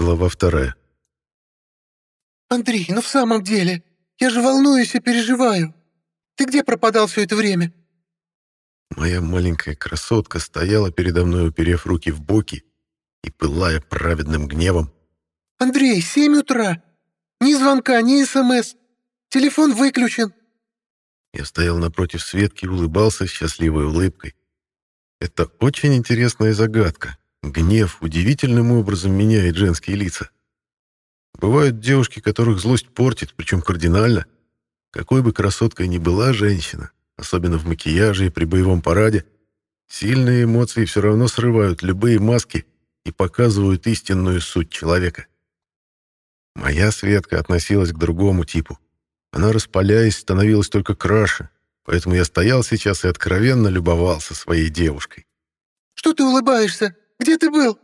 Глава вторая. «Андрей, ну в самом деле, я же волнуюсь и переживаю. Ты где пропадал все это время?» Моя маленькая красотка стояла передо мной, уперев руки в боки и пылая праведным гневом. «Андрей, семь утра! Ни звонка, ни СМС! Телефон выключен!» Я стоял напротив Светки и улыбался счастливой улыбкой. Это очень интересная загадка. Гнев удивительным образом меняет женские лица. Бывают девушки, которых злость портит, причем кардинально. Какой бы красоткой ни была женщина, особенно в макияже и при боевом параде, сильные эмоции все равно срывают любые маски и показывают истинную суть человека. Моя Светка относилась к другому типу. Она, распаляясь, становилась только краше, поэтому я стоял сейчас и откровенно любовался своей девушкой. «Что ты улыбаешься? Где ты был?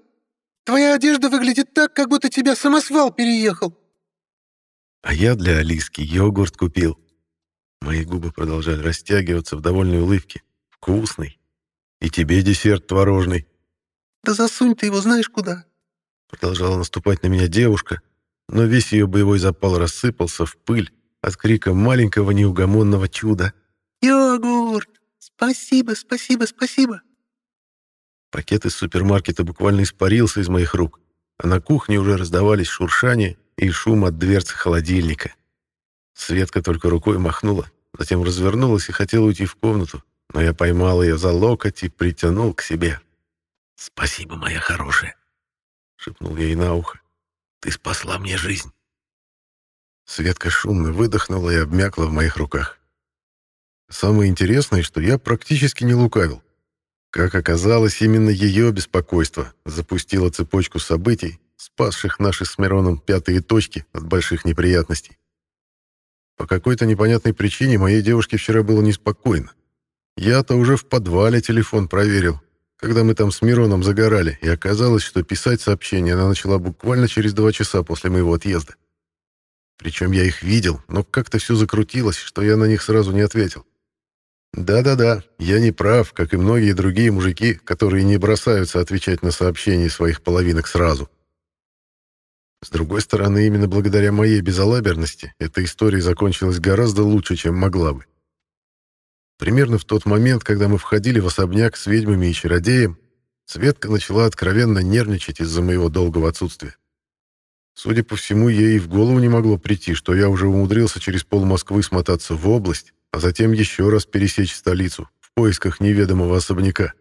Твоя одежда выглядит так, как будто тебя самосвал переехал». А я для Алиски йогурт купил. Мои губы продолжали растягиваться в довольной улыбке. Вкусный. И тебе десерт творожный. «Да засунь ты его знаешь куда». Продолжала наступать на меня девушка, но весь ее боевой запал рассыпался в пыль от крика маленького неугомонного чуда. «Йогурт! Спасибо, спасибо, спасибо!» Пакет из супермаркета буквально испарился из моих рук, а на кухне уже раздавались шуршание и шум от дверцы холодильника. Светка только рукой махнула, затем развернулась и хотела уйти в комнату, но я поймал ее за локоть и притянул к себе. «Спасибо, моя хорошая», — шепнул я ей на ухо. «Ты спасла мне жизнь». Светка шумно выдохнула и обмякла в моих руках. Самое интересное, что я практически не лукавил. Как оказалось, именно ее беспокойство запустило цепочку событий, спасших наши с Мироном пятые точки от больших неприятностей. По какой-то непонятной причине моей девушке вчера было неспокойно. Я-то уже в подвале телефон проверил, когда мы там с Мироном загорали, и оказалось, что писать сообщения она начала буквально через два часа после моего отъезда. Причем я их видел, но как-то все закрутилось, что я на них сразу не ответил. Да-да-да, я не прав, как и многие другие мужики, которые не бросаются отвечать на сообщения своих половинок сразу. С другой стороны, именно благодаря моей безалаберности эта история закончилась гораздо лучше, чем могла бы. Примерно в тот момент, когда мы входили в особняк с ведьмами и чародеем, Светка начала откровенно нервничать из-за моего долгого отсутствия. Судя по всему, ей и в голову не могло прийти, что я уже умудрился через пол Москвы смотаться в область, а затем еще раз пересечь столицу в поисках неведомого особняка.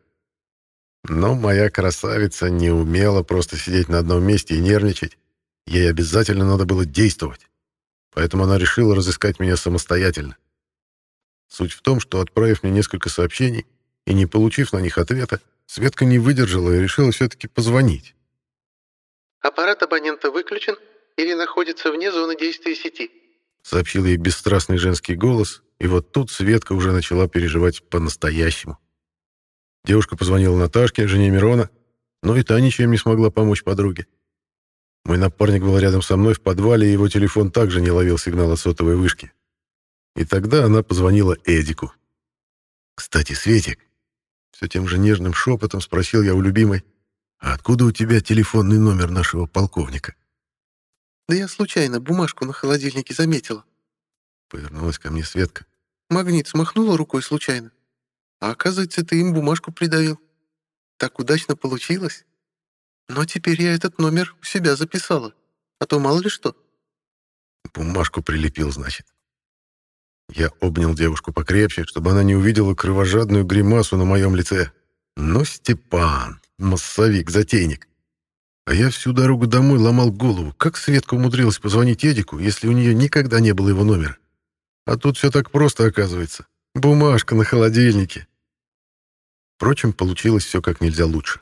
Но моя красавица не умела просто сидеть на одном месте и нервничать. Ей обязательно надо было действовать. Поэтому она решила разыскать меня самостоятельно. Суть в том, что, отправив мне несколько сообщений и не получив на них ответа, Светка не выдержала и решила все-таки позвонить. «Аппарат абонента выключен или находится вне зоны действия сети», сообщил ей бесстрастный женский голос, и вот тут Светка уже начала переживать по-настоящему. Девушка позвонила Наташке, жене Мирона, но и та ничем не смогла помочь подруге. Мой напарник был рядом со мной в подвале, и его телефон также не ловил сигнал от сотовой вышки. И тогда она позвонила Эдику. «Кстати, Светик», — все тем же нежным шепотом спросил я у любимой, «а откуда у тебя телефонный номер нашего полковника?» «Да я случайно бумажку на холодильнике заметила», Повернулась ко мне Светка. Магнит смахнула рукой случайно. А оказывается, ты им бумажку придавил. Так удачно получилось. Но теперь я этот номер у себя записала. А то мало ли что. Бумажку прилепил, значит. Я обнял девушку покрепче, чтобы она не увидела кровожадную гримасу на моем лице. Ну, Степан, массовик, затейник. А я всю дорогу домой ломал голову, как Светка умудрилась позвонить Эдику, если у нее никогда не было его номера. А тут все так просто оказывается. Бумажка на холодильнике. Впрочем, получилось все как нельзя лучше.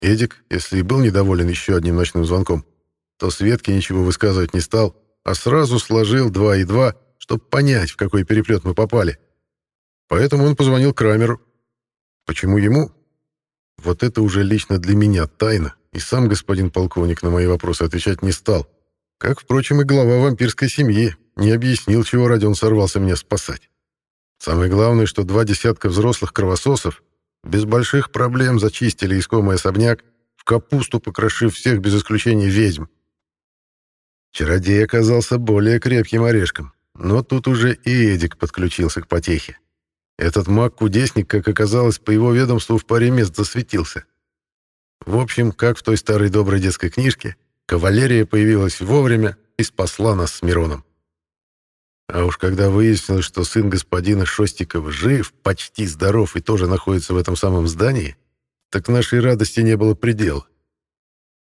Эдик, если и был недоволен еще одним ночным звонком, то Светке ничего высказывать не стал, а сразу сложил два и два, чтобы понять, в какой переплет мы попали. Поэтому он позвонил Крамеру. Почему ему? Вот это уже лично для меня тайна, и сам господин полковник на мои вопросы отвечать не стал, как, впрочем, и глава вампирской семьи, не объяснил, чего ради он сорвался меня спасать. Самое главное, что два десятка взрослых кровососов без больших проблем зачистили искомый особняк, в капусту покрошив всех без исключения ведьм. Чародей оказался более крепким орешком, но тут уже и Эдик подключился к потехе. Этот маг-кудесник, как оказалось, по его ведомству в паре мест засветился. В общем, как в той старой доброй детской книжке, кавалерия появилась вовремя и спасла нас с Мироном. А уж когда выяснилось, что сын господина Шостикова жив, почти здоров и тоже находится в этом самом здании, так нашей радости не было предела.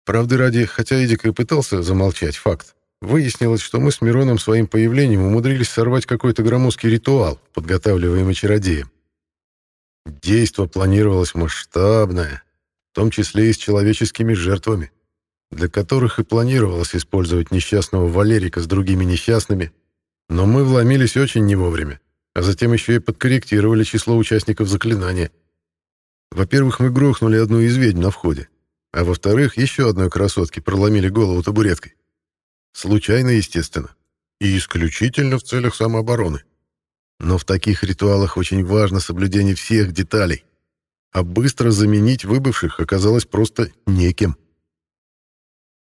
Правды ради, хотя Эдик и пытался замолчать факт, выяснилось, что мы с Мироном своим появлением умудрились сорвать какой-то громоздкий ритуал, подготавливаемый чародеем. Действо планировалось масштабное, том числе и с человеческими жертвами, для которых и планировалось использовать несчастного Валерика с другими несчастными, но мы вломились очень не вовремя, а затем еще и подкорректировали число участников заклинания — во-первых, мы грохнули одну из ведьм на входе, а во-вторых, еще одной красотке проломили голову табуреткой. Случайно, естественно, и исключительно в целях самообороны. Но в таких ритуалах очень важно соблюдение всех деталей, а быстро заменить выбывших оказалось просто неким.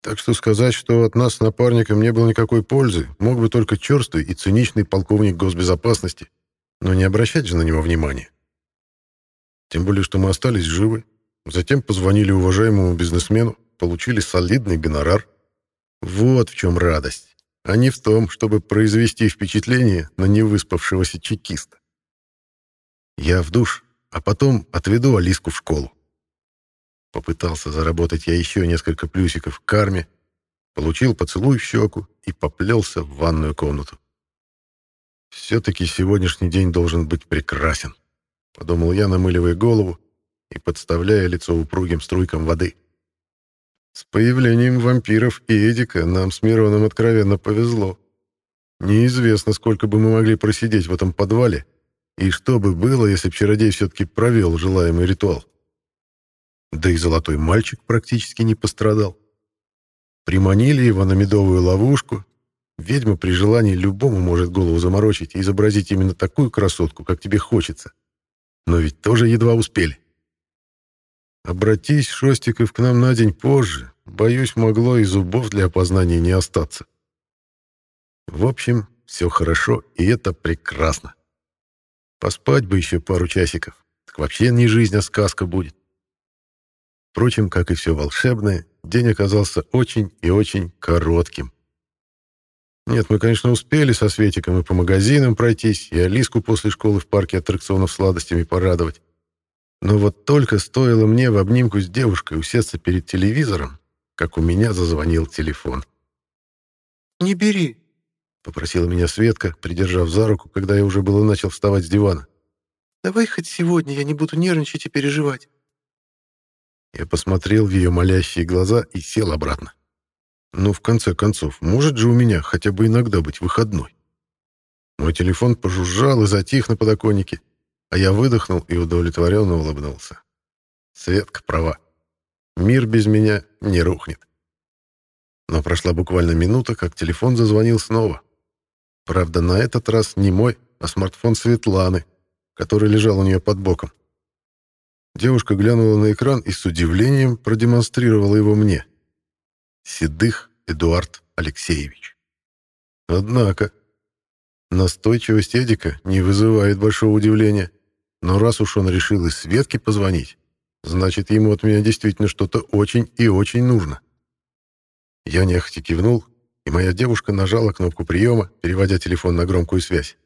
Так что сказать, что от нас с напарником не было никакой пользы, мог бы только черствый и циничный полковник госбезопасности, но не обращать же на него внимания. Тем более, что мы остались живы. Затем позвонили уважаемому бизнесмену, получили солидный гонорар. Вот в чем радость, а не в том, чтобы произвести впечатление на невыспавшегося чекиста. Я в душ, а потом отведу Алиску в школу. Попытался заработать я еще несколько плюсиков к карме, получил поцелуй в щеку и поплелся в ванную комнату. Все-таки сегодняшний день должен быть прекрасен подумал я, намыливая голову и подставляя лицо упругим струйкам воды. С появлением вампиров и Эдика нам с Мироном откровенно повезло. Неизвестно, сколько бы мы могли просидеть в этом подвале, и что бы было, если б чародей все-таки провел желаемый ритуал. Да и золотой мальчик практически не пострадал. Приманили его на медовую ловушку. Ведьма при желании любому может голову заморочить и изобразить именно такую красотку, как тебе хочется но ведь тоже едва успели. Обратись, Шостиков, к нам на день позже, боюсь, могло и зубов для опознания не остаться. В общем, все хорошо, и это прекрасно. Поспать бы еще пару часиков, так вообще не жизнь, а сказка будет. Впрочем, как и все волшебное, день оказался очень и очень коротким. Нет, мы, конечно, успели со Светиком и по магазинам пройтись, и Алиску после школы в парке аттракционов сладостями порадовать. Но вот только стоило мне в обнимку с девушкой усесться перед телевизором, как у меня зазвонил телефон. «Не бери», — попросила меня Светка, придержав за руку, когда я уже было начал вставать с дивана. «Давай хоть сегодня я не буду нервничать и переживать». Я посмотрел в ее молящие глаза и сел обратно. Но в конце концов, может же у меня хотя бы иногда быть выходной? Мой телефон пожужжал и затих на подоконнике, а я выдохнул и удовлетворенно улыбнулся. Светка права. Мир без меня не рухнет. Но прошла буквально минута, как телефон зазвонил снова. Правда, на этот раз не мой, а смартфон Светланы, который лежал у нее под боком. Девушка глянула на экран и с удивлением продемонстрировала его мне. Седых Эдуард Алексеевич. Однако, настойчивость Эдика не вызывает большого удивления, но раз уж он решил из Светки позвонить, значит, ему от меня действительно что-то очень и очень нужно. Я нехотя кивнул, и моя девушка нажала кнопку приема, переводя телефон на громкую связь.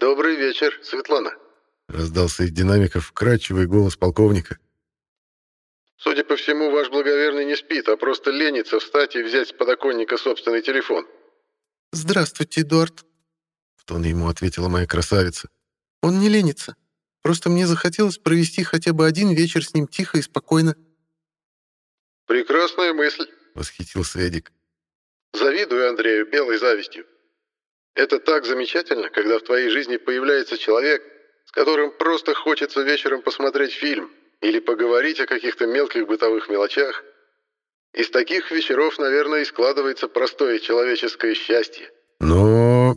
«Добрый вечер, Светлана», — раздался из динамиков вкрадчивый голос полковника, Судя по всему, ваш благоверный не спит, а просто ленится встать и взять с подоконника собственный телефон. «Здравствуйте, Эдуард», — в тон ему ответила моя красавица. «Он не ленится. Просто мне захотелось провести хотя бы один вечер с ним тихо и спокойно». «Прекрасная мысль», — восхитился Эдик. «Завидую Андрею белой завистью. Это так замечательно, когда в твоей жизни появляется человек, с которым просто хочется вечером посмотреть фильм, или поговорить о каких-то мелких бытовых мелочах. Из таких вечеров, наверное, и складывается простое человеческое счастье. Но...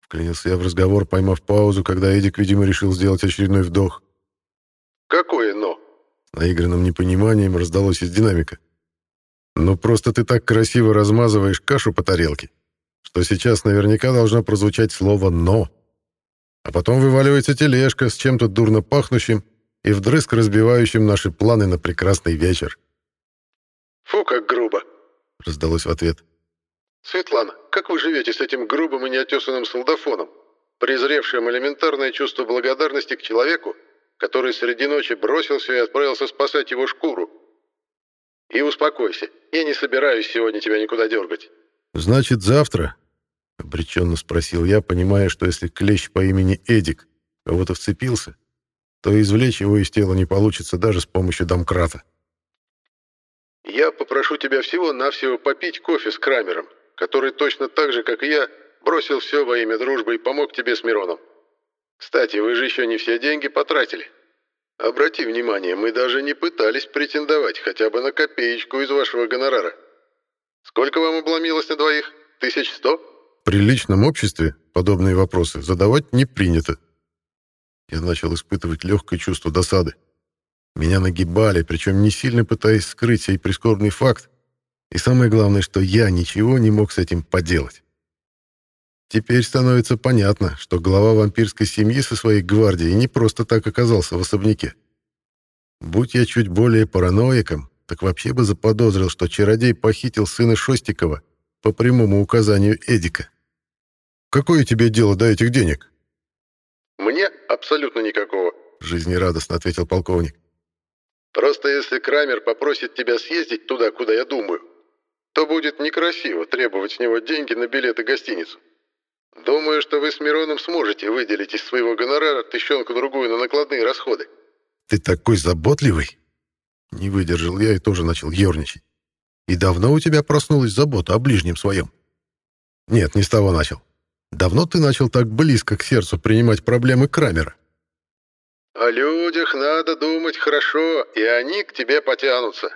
Вклинился я в разговор, поймав паузу, когда Эдик, видимо, решил сделать очередной вдох. «Какое «но»?» наигранным непониманием раздалось из динамика. «Ну просто ты так красиво размазываешь кашу по тарелке, что сейчас наверняка должно прозвучать слово «но». А потом вываливается тележка с чем-то дурно пахнущим и вдрызг разбивающим наши планы на прекрасный вечер. «Фу, как грубо!» — раздалось в ответ. «Светлана, как вы живете с этим грубым и неотесанным солдафоном, презревшим элементарное чувство благодарности к человеку, который среди ночи бросился и отправился спасать его шкуру? И успокойся, я не собираюсь сегодня тебя никуда дергать». «Значит, завтра?» — обреченно спросил я, понимая, что если клещ по имени Эдик кого-то вцепился, то извлечь его из тела не получится даже с помощью домкрата. «Я попрошу тебя всего-навсего попить кофе с Крамером, который точно так же, как и я, бросил все во имя дружбы и помог тебе с Мироном. Кстати, вы же еще не все деньги потратили. Обрати внимание, мы даже не пытались претендовать хотя бы на копеечку из вашего гонорара. Сколько вам обломилось на двоих? Тысяч сто?» В приличном обществе подобные вопросы задавать не принято. Я начал испытывать легкое чувство досады. Меня нагибали, причем не сильно пытаясь скрыть сей прискорбный факт. И самое главное, что я ничего не мог с этим поделать. Теперь становится понятно, что глава вампирской семьи со своей гвардией не просто так оказался в особняке. Будь я чуть более параноиком, так вообще бы заподозрил, что чародей похитил сына Шостикова по прямому указанию Эдика. «Какое тебе дело до этих денег?» «Мне абсолютно никакого», — жизнерадостно ответил полковник. «Просто если Крамер попросит тебя съездить туда, куда я думаю, то будет некрасиво требовать с него деньги на билет и гостиницу. Думаю, что вы с Мироном сможете выделить из своего гонорара тыщенку-другую на накладные расходы». «Ты такой заботливый!» Не выдержал я и тоже начал ерничать. «И давно у тебя проснулась забота о ближнем своем?» «Нет, не с того начал. Давно ты начал так близко к сердцу принимать проблемы Крамера? О людях надо думать хорошо, и они к тебе потянутся.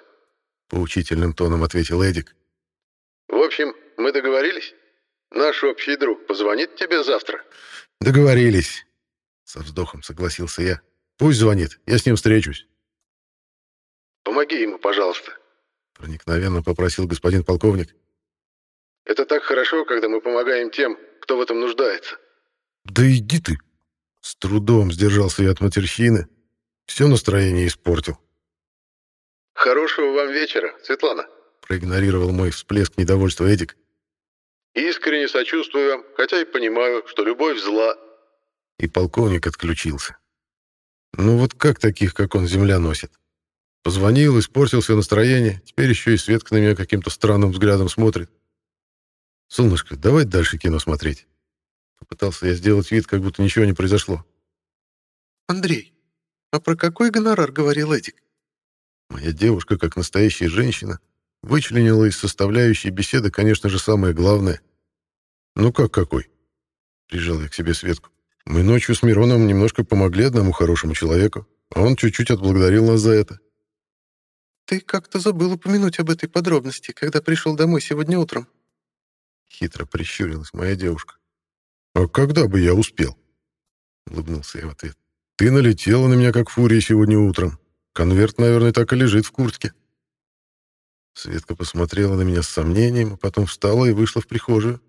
Поучительным тоном ответил Эдик. В общем, мы договорились? Наш общий друг позвонит тебе завтра? Договорились. Со вздохом согласился я. Пусть звонит, я с ним встречусь. Помоги ему, пожалуйста. Проникновенно попросил господин полковник. Это так хорошо, когда мы помогаем тем, кто в этом нуждается. Да иди ты. С трудом сдержался я от матерщины. Все настроение испортил. Хорошего вам вечера, Светлана. Проигнорировал мой всплеск недовольства Эдик. Искренне сочувствую вам, хотя и понимаю, что любовь зла. И полковник отключился. Ну вот как таких, как он, земля носит? Позвонил, испортил все настроение, теперь еще и Светка на меня каким-то странным взглядом смотрит. «Солнышко, давай дальше кино смотреть». Попытался я сделать вид, как будто ничего не произошло. «Андрей, а про какой гонорар говорил Эдик?» Моя девушка, как настоящая женщина, вычленила из составляющей беседы, конечно же, самое главное. «Ну как какой?» Прижал я к себе Светку. «Мы ночью с Мироном немножко помогли одному хорошему человеку, а он чуть-чуть отблагодарил нас за это». «Ты как-то забыл упомянуть об этой подробности, когда пришел домой сегодня утром», Хитро прищурилась моя девушка. «А когда бы я успел?» Улыбнулся я в ответ. «Ты налетела на меня, как фурия, сегодня утром. Конверт, наверное, так и лежит в куртке». Светка посмотрела на меня с сомнением, а потом встала и вышла в прихожую.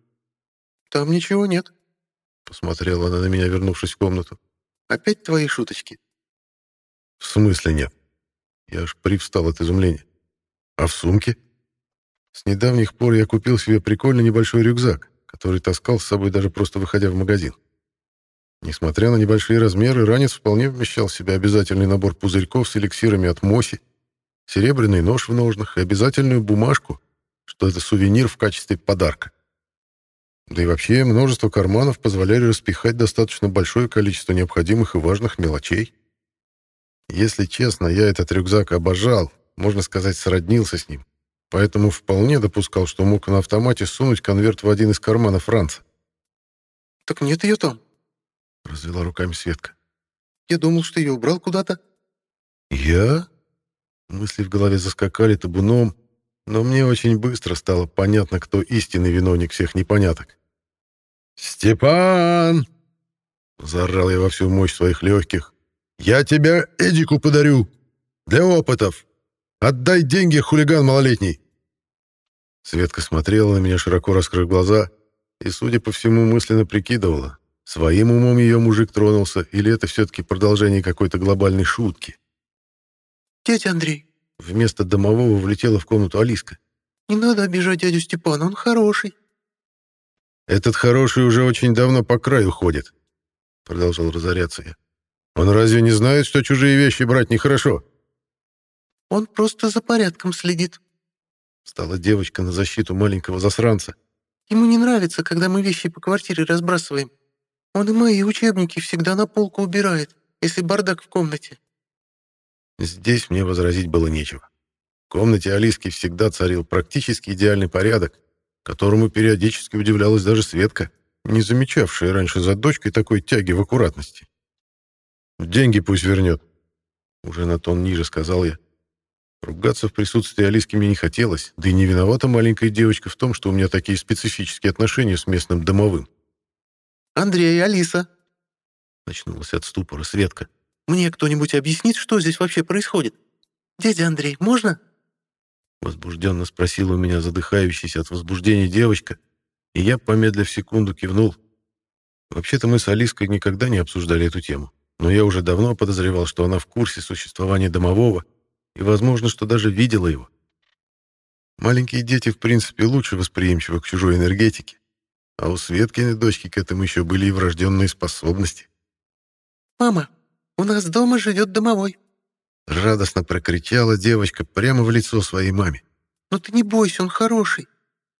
«Там ничего нет», — посмотрела она на меня, вернувшись в комнату. «Опять твои шуточки?» «В смысле нет?» Я аж привстал от изумления. «А в сумке?» С недавних пор я купил себе прикольный небольшой рюкзак, который таскал с собой даже просто выходя в магазин. Несмотря на небольшие размеры, ранец вполне вмещал в себя обязательный набор пузырьков с эликсирами от Моси, серебряный нож в ножнах и обязательную бумажку, что это сувенир в качестве подарка. Да и вообще множество карманов позволяли распихать достаточно большое количество необходимых и важных мелочей. Если честно, я этот рюкзак обожал, можно сказать, сроднился с ним поэтому вполне допускал, что мог на автомате сунуть конверт в один из карманов Франца. «Так нет ее там», — развела руками Светка. «Я думал, что ее убрал куда-то». «Я?» Мысли в голове заскакали табуном, но мне очень быстро стало понятно, кто истинный виновник всех непоняток. «Степан!» — заорал я во всю мощь своих легких. «Я тебя Эдику подарю! Для опытов. Отдай деньги, хулиган малолетний!» Светка смотрела на меня, широко раскрыв глаза, и, судя по всему, мысленно прикидывала, своим умом ее мужик тронулся, или это все-таки продолжение какой-то глобальной шутки. «Дядя Андрей!» Вместо домового влетела в комнату Алиска. «Не надо обижать дядю Степана, он хороший». «Этот хороший уже очень давно по краю ходит», — продолжал разоряться я. «Он разве не знает, что чужие вещи брать нехорошо?» «Он просто за порядком следит», — стала девочка на защиту маленького засранца. «Ему не нравится, когда мы вещи по квартире разбрасываем. Он и мои учебники всегда на полку убирает, если бардак в комнате». Здесь мне возразить было нечего. В комнате Алиски всегда царил практически идеальный порядок, которому периодически удивлялась даже Светка, не замечавшая раньше за дочкой такой тяги в аккуратности. «Деньги пусть вернет», — уже на тон ниже сказал я. Ругаться в присутствии Алиски мне не хотелось, да и не виновата маленькая девочка в том, что у меня такие специфические отношения с местным домовым. «Андрей, Алиса!» — начнулась от ступора Светка. «Мне кто-нибудь объяснит, что здесь вообще происходит? Дядя Андрей, можно?» Возбужденно спросила у меня задыхающаяся от возбуждения девочка, и я, помедлив секунду, кивнул. Вообще-то мы с Алиской никогда не обсуждали эту тему, но я уже давно подозревал, что она в курсе существования домового, и, возможно, что даже видела его. Маленькие дети, в принципе, лучше восприимчивы к чужой энергетике, а у Светкиной дочки к этому еще были и врожденные способности. «Мама, у нас дома живет домовой», Радостно прокричала девочка прямо в лицо своей маме. «Ну ты не бойся, он хороший.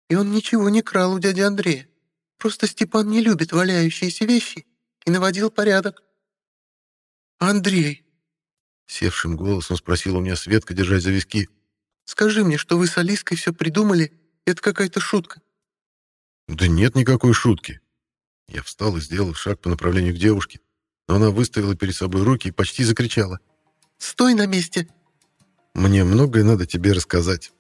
И он ничего не крал у дяди Андрея. Просто Степан не любит валяющиеся вещи и наводил порядок». «Андрей!» Севшим голосом спросила у меня Светка, держась за виски. «Скажи мне, что вы с Алиской все придумали, это какая-то шутка». «Да нет никакой шутки». Я встал и сделал шаг по направлению к девушке, но она выставила перед собой руки и почти закричала. Стой на месте!» «Мне многое надо тебе рассказать».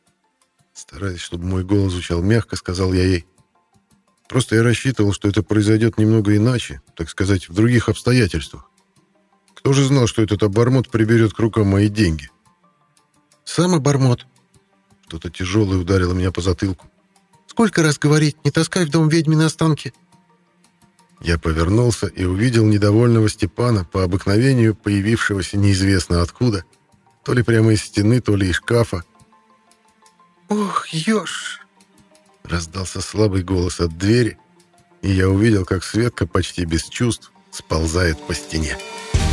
Стараясь, чтобы мой голос звучал мягко, сказал я ей. Просто я рассчитывал, что это произойдет немного иначе, так сказать, в других обстоятельствах. Кто же знал, что этот обормот приберет к рукам мои деньги? Сам обормот. Что-то тяжелое ударило меня по затылку. Сколько раз говорить, не таскай в дом ведьмины останки. Я повернулся и увидел недовольного Степана, по обыкновению появившегося неизвестно откуда, то ли прямо из стены, то ли из шкафа. «Ох, ёж!» Раздался слабый голос от двери, и я увидел, как Светка почти без чувств сползает по стене. «Ох,